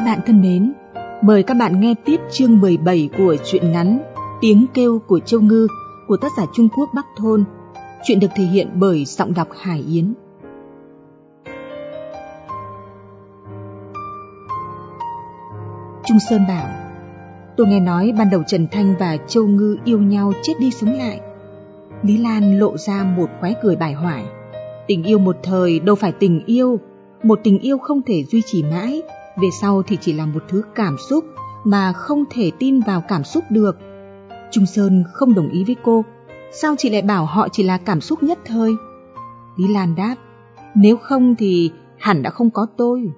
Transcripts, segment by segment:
Các bạn thân mến, mời các bạn nghe tiếp chương 17 của truyện ngắn Tiếng kêu của Châu Ngư của tác giả Trung Quốc Bắc Thôn. Chuyện được thể hiện bởi giọng đọc Hải Yến. Trung Sơn bảo, tôi nghe nói ban đầu Trần Thanh và Châu Ngư yêu nhau chết đi sống lại. Lý Lan lộ ra một khóe cười bài hoài. Tình yêu một thời đâu phải tình yêu, một tình yêu không thể duy trì mãi, về sau thì chỉ là một thứ cảm xúc mà không thể tin vào cảm xúc được. Trung Sơn không đồng ý với cô, sao chị lại bảo họ chỉ là cảm xúc nhất thời? Lý Lan đáp, nếu không thì hẳn đã không có tôi.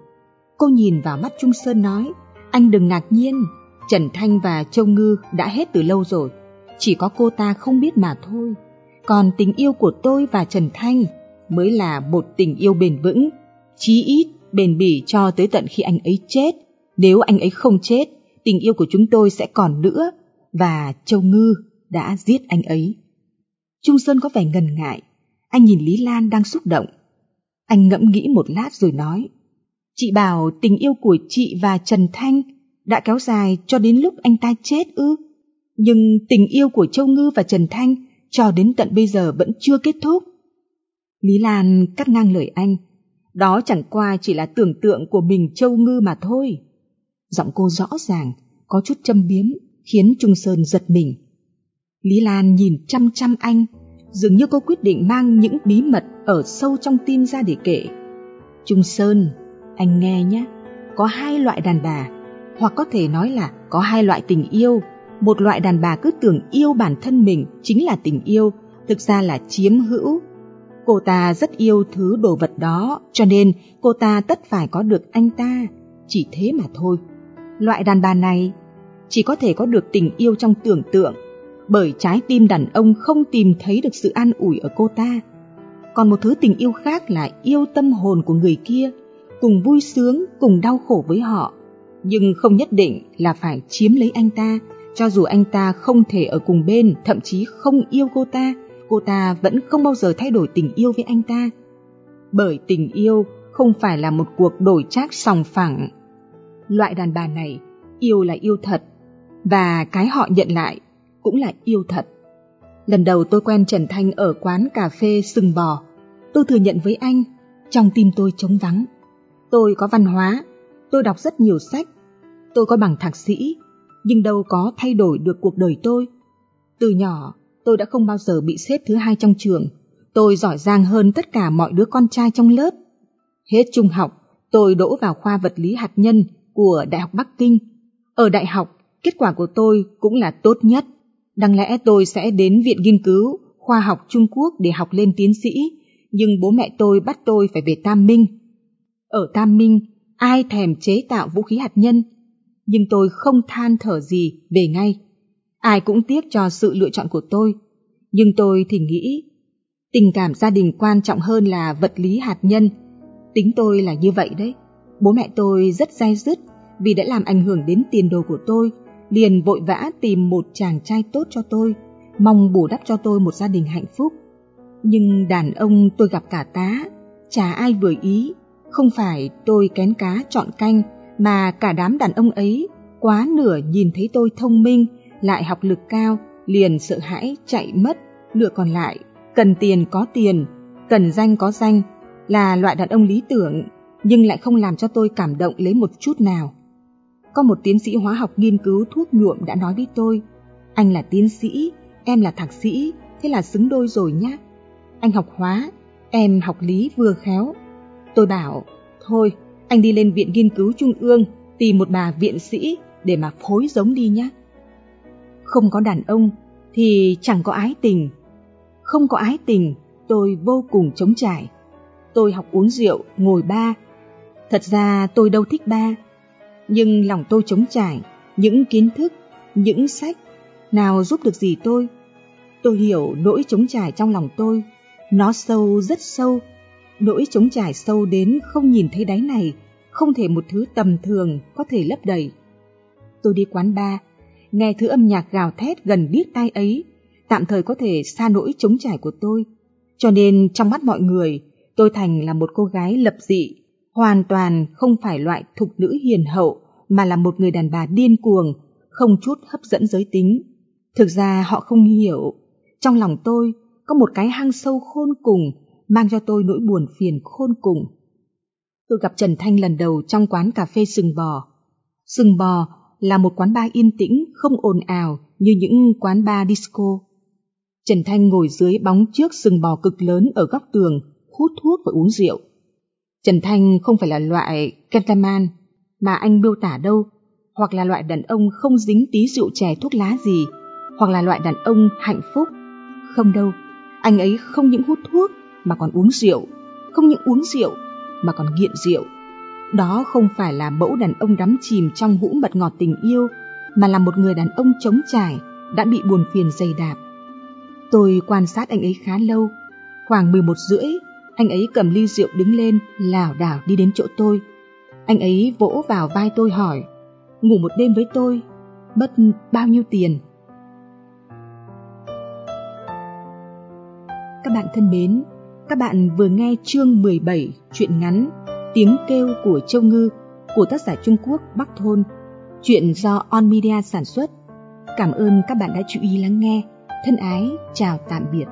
Cô nhìn vào mắt Trung Sơn nói, anh đừng ngạc nhiên, Trần Thanh và Châu Ngư đã hết từ lâu rồi, chỉ có cô ta không biết mà thôi. Còn tình yêu của tôi và Trần Thanh mới là một tình yêu bền vững, chí ít bền bỉ cho tới tận khi anh ấy chết. Nếu anh ấy không chết, tình yêu của chúng tôi sẽ còn nữa, và Châu Ngư đã giết anh ấy. Trung Sơn có vẻ ngần ngại, anh nhìn Lý Lan đang xúc động. Anh ngẫm nghĩ một lát rồi nói, chị bảo tình yêu của chị và Trần Thanh đã kéo dài cho đến lúc anh ta chết ư? Nhưng tình yêu của Châu Ngư và Trần Thanh cho đến tận bây giờ vẫn chưa kết thúc. Lý Lan cắt ngang lời anh, đó chẳng qua chỉ là tưởng tượng của mình Châu Ngư mà thôi. Giọng cô rõ ràng, có chút châm biếm, khiến Trung Sơn giật mình. Lý Lan nhìn chăm chăm anh, dường như cô quyết định mang những bí mật ở sâu trong tim ra để kể. Trung Sơn, anh nghe nhé, có hai loại đàn bà, hoặc có thể nói là có hai loại tình yêu. Một loại đàn bà cứ tưởng yêu bản thân mình chính là tình yêu, thực ra là chiếm hữu, Cô ta rất yêu thứ đồ vật đó, cho nên cô ta tất phải có được anh ta, chỉ thế mà thôi. Loại đàn bà này chỉ có thể có được tình yêu trong tưởng tượng, bởi trái tim đàn ông không tìm thấy được sự an ủi ở cô ta. Còn một thứ tình yêu khác là yêu tâm hồn của người kia, cùng vui sướng, cùng đau khổ với họ, nhưng không nhất định là phải chiếm lấy anh ta, cho dù anh ta không thể ở cùng bên, thậm chí không yêu cô ta, cô ta vẫn không bao giờ thay đổi tình yêu với anh ta. Bởi tình yêu không phải là một cuộc đổi trác sòng phẳng. Loại đàn bà này yêu là yêu thật, và cái họ nhận lại cũng là yêu thật. Lần đầu tôi quen Trần Thanh ở quán cà phê sừng bò, tôi thừa nhận với anh, trong tim tôi trống vắng. Tôi có văn hóa, tôi đọc rất nhiều sách, tôi có bằng thạc sĩ, nhưng đâu có thay đổi được cuộc đời tôi. Từ nhỏ, tôi đã không bao giờ bị xếp thứ hai trong trường. Tôi giỏi giang hơn tất cả mọi đứa con trai trong lớp. Hết trung học, tôi đỗ vào khoa vật lý hạt nhân của Đại học Bắc Kinh. Ở đại học, kết quả của tôi cũng là tốt nhất. Đáng lẽ tôi sẽ đến Viện Nghiên cứu Khoa học Trung Quốc để học lên tiến sĩ, nhưng bố mẹ tôi bắt tôi phải về Tam Minh. Ở Tam Minh, ai thèm chế tạo vũ khí hạt nhân, nhưng tôi không than thở gì về ngay. Ai cũng tiếc cho sự lựa chọn của tôi, nhưng tôi thì nghĩ tình cảm gia đình quan trọng hơn là vật lý hạt nhân. Tính tôi là như vậy đấy. Bố mẹ tôi rất dai dứt vì đã làm ảnh hưởng đến tiền đồ của tôi, liền vội vã tìm một chàng trai tốt cho tôi, mong bù đắp cho tôi một gia đình hạnh phúc. Nhưng đàn ông tôi gặp cả tá, chả ai vừa ý, không phải tôi kén cá chọn canh, mà cả đám đàn ông ấy quá nửa nhìn thấy tôi thông minh, lại học lực cao, liền sợ hãi chạy mất, lựa còn lại, cần tiền có tiền, cần danh có danh, là loại đàn ông lý tưởng, nhưng lại không làm cho tôi cảm động lấy một chút nào. Có một tiến sĩ hóa học nghiên cứu thuốc nhuộm đã nói với tôi, anh là tiến sĩ, em là thạc sĩ, thế là xứng đôi rồi nhá. Anh học hóa, em học lý vừa khéo. Tôi bảo, thôi, anh đi lên viện nghiên cứu trung ương, tìm một bà viện sĩ để mà phối giống đi nhé. Không có đàn ông thì chẳng có ái tình. Không có ái tình, tôi vô cùng chống trải. Tôi học uống rượu, ngồi ba. Thật ra tôi đâu thích ba. Nhưng lòng tôi chống trải, những kiến thức, những sách, nào giúp được gì tôi. Tôi hiểu nỗi chống trải trong lòng tôi. Nó sâu, rất sâu. Nỗi chống trải sâu đến không nhìn thấy đáy này, không thể một thứ tầm thường có thể lấp đầy. Tôi đi quán bar, nghe thứ âm nhạc gào thét gần biết tai ấy, tạm thời có thể xa nỗi chống trải của tôi. Cho nên trong mắt mọi người, tôi thành là một cô gái lập dị, hoàn toàn không phải loại thục nữ hiền hậu mà là một người đàn bà điên cuồng, không chút hấp dẫn giới tính. Thực ra họ không hiểu, trong lòng tôi có một cái hang sâu khôn cùng, mang cho tôi nỗi buồn phiền khôn cùng. Tôi gặp Trần Thanh lần đầu trong quán cà phê sừng bò. Sừng bò là một quán bar yên tĩnh, không ồn ào như những quán bar disco. Trần Thanh ngồi dưới bóng trước sừng bò cực lớn ở góc tường, hút thuốc và uống rượu. Trần Thanh không phải là loại gentleman mà anh miêu tả đâu, hoặc là loại đàn ông không dính tí rượu chè thuốc lá gì, hoặc là loại đàn ông hạnh phúc. Không đâu, anh ấy không những hút thuốc mà còn uống rượu, không những uống rượu mà còn nghiện rượu. Đó không phải là mẫu đàn ông đắm chìm trong hũ mật ngọt tình yêu, mà là một người đàn ông trống trải, đã bị buồn phiền dày đạp. Tôi quan sát anh ấy khá lâu, khoảng 11 rưỡi, anh ấy cầm ly rượu đứng lên, lảo đảo đi đến chỗ tôi. Anh ấy vỗ vào vai tôi hỏi, ngủ một đêm với tôi, mất bao nhiêu tiền? Các bạn thân mến, các bạn vừa nghe chương 17 truyện ngắn Tiếng kêu của Châu Ngư của tác giả Trung Quốc Bắc Thôn, chuyện do On Media sản xuất. Cảm ơn các bạn đã chú ý lắng nghe. Thân ái, chào tạm biệt.